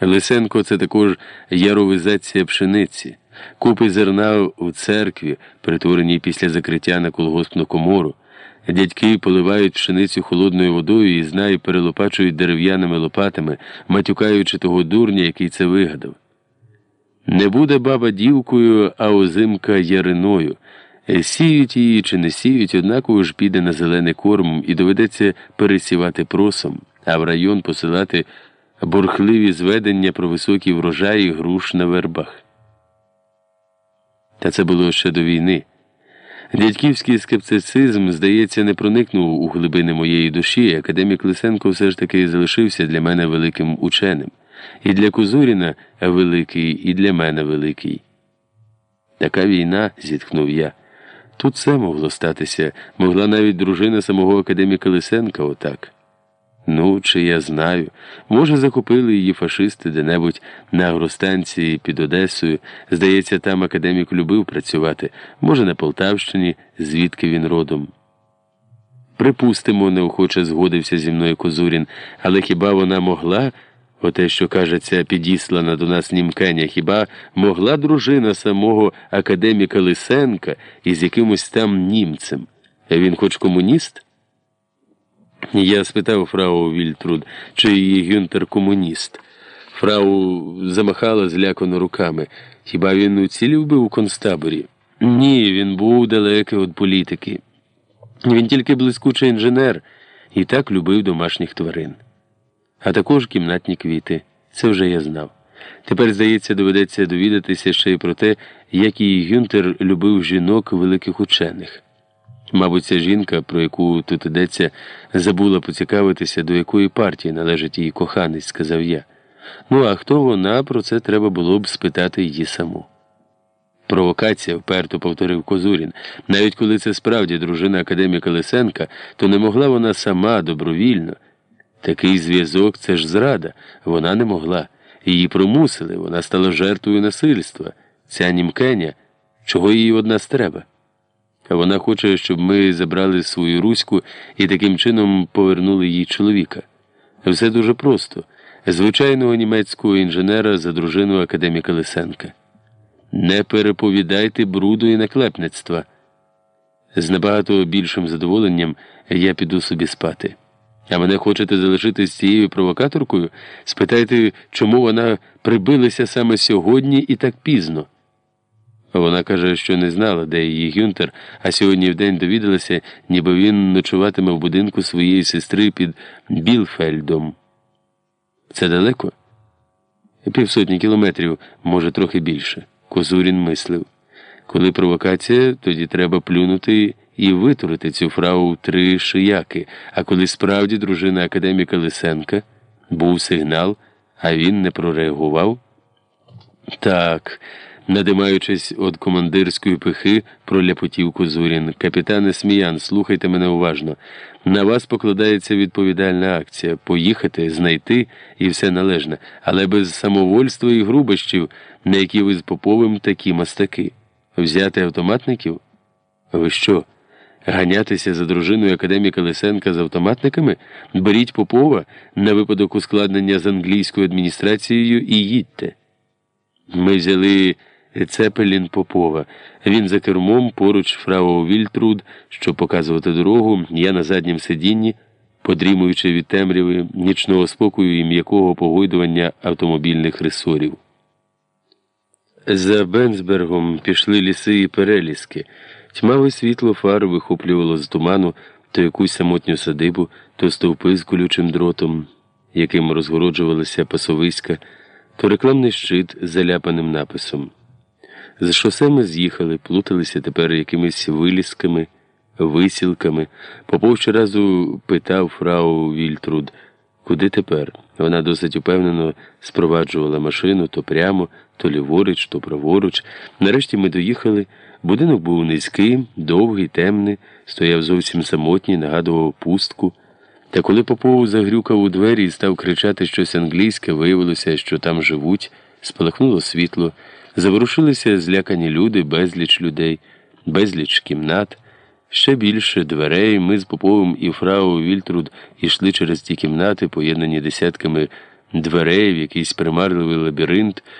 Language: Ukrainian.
Лисенко це також яровизація пшениці, купи зерна у церкві, притвореній після закриття на колгоспну комору. Дядьки поливають пшеницю холодною водою і знаю, перелопачують дерев'яними лопатами, матюкаючи того дурня, який це вигадав. Не буде баба дівкою, а озимка яриною. Сіють її чи не сіють, однаково ж піде на зелений корм і доведеться пересівати просом, а в район посилати бурхливі зведення про високі врожаї груш на вербах. Та це було ще до війни. Дядьківський скептицизм, здається, не проникнув у глибини моєї душі, академік Лисенко все ж таки залишився для мене великим ученим. І для Кузуріна великий, і для мене великий. Така війна, зітхнув я. Тут все могло статися, могла навіть дружина самого академіка Лисенка отак. Ну, чи я знаю. Може, закупили її фашисти де-небудь на агростанції під Одесою. Здається, там академік любив працювати, може, на Полтавщині, звідки він родом. Припустимо, неохоче згодився зі мною Козурін, але хіба вона могла, оте, що каже ця підіслана до нас німкеня, хіба могла дружина самого академіка Лисенка із якимось там німцем? Він хоч комуніст? Я спитав фрау Вільтруд, чи її Гюнтер комуніст. Фрау замахала злякано руками. Хіба він уцілів би у концтаборі? Ні, він був далекий від політики. Він тільки блискучий інженер і так любив домашніх тварин. А також кімнатні квіти. Це вже я знав. Тепер, здається, доведеться довідатися ще й про те, як її Гюнтер любив жінок великих учених. Мабуть, ця жінка, про яку тут йдеться, забула поцікавитися, до якої партії належить її коханець, сказав я. Ну, а хто вона, про це треба було б спитати її саму. Провокація, вперто повторив Козурін. Навіть коли це справді дружина академіка Лисенка, то не могла вона сама добровільно. Такий зв'язок це ж зрада, вона не могла. Її примусили, вона стала жертвою насильства. Ця німкеня, чого їй од нас треба? Вона хоче, щоб ми забрали свою руську і таким чином повернули їй чоловіка. Все дуже просто звичайного німецького інженера за дружину академіка Лисенка. Не переповідайте бруду і наклепництва. З набагато більшим задоволенням я піду собі спати. А мене хочете залишити з цією провокаторкою? Спитайте, чому вона прибилася саме сьогодні і так пізно. Вона каже, що не знала, де її Гюнтер, а сьогодні вдень довідалася, ніби він ночуватиме в будинку своєї сестри під Білфельдом. Це далеко? Півсотні кілометрів, може, трохи більше. Козурін мислив. Коли провокація, тоді треба плюнути і витурити цю фрау три шияки, а коли справді дружина академіка Лисенка був сигнал, а він не прореагував. Так. Надимаючись від командирської пихи, проляпотів Козурін. Капітане Сміян, слухайте мене уважно. На вас покладається відповідальна акція поїхати, знайти і все належне, але без самовольства і грубощів, на які ви з Поповим такі мастаки. Взяти автоматників? Ви що? Ганятися за дружиною академіка Лисенка з автоматниками? Беріть Попова на випадок ускладнення з англійською адміністрацією і їдьте. Ми взяли. Цепелін Попова. Він за кермом поруч фрау Вільтруд, щоб показувати дорогу, я на заднім сидінні, подрімуючи від темряви нічного спокою і м'якого погойдування автомобільних ресорів. За Бенсбергом пішли ліси і переліски. Тьмаве світло фар вихоплювало з туману то якусь самотню садибу, то стовпи з колючим дротом, яким розгороджувалася пасовиська, то рекламний щит з заляпаним написом. З шосе ми з'їхали, плуталися тепер якимись вилізками, висілками. Попов щоразу питав фрау Вільтруд, куди тепер? Вона досить упевнено спроваджувала машину то прямо, то ліворуч, то праворуч. Нарешті ми доїхали. Будинок був низький, довгий, темний, стояв зовсім самотній, нагадував пустку. Та коли Попов загрюкав у двері і став кричати щось англійське, виявилося, що там живуть, спалахнуло світло. Заворушилися злякані люди, безліч людей, безліч кімнат, ще більше дверей. Ми з Поповим і фрау Вільтруд йшли через ті кімнати, поєднані десятками дверей в якийсь примарливий лабіринт.